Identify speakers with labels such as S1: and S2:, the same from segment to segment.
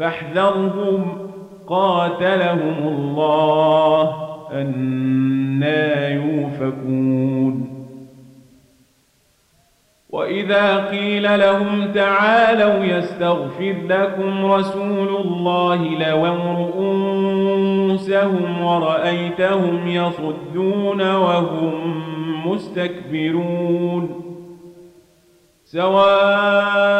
S1: فاحذرهم قاتلهم الله أنا يوفكون. وإذا قيل لهم تعالوا يستغفر لكم رسول الله لووا رؤوسهم ورأيتهم يصدون وهم مستكبرون. سواء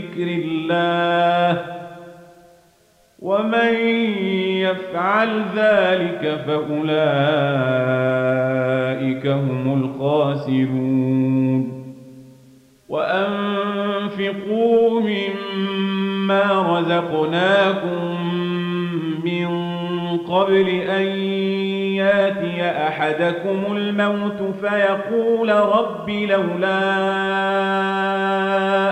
S1: ذكر الله ومن يفعل ذلك فأولئك هم الخاسرون وأنفقوا مما رزقناكم من قبل أن ياتي أحدكم الموت فيقول رب لولا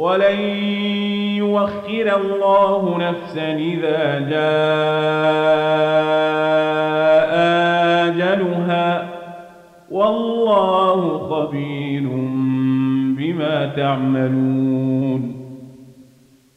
S1: ولن يوخر الله نفسا إذا جاء آجلها. والله خبير بما تعملون.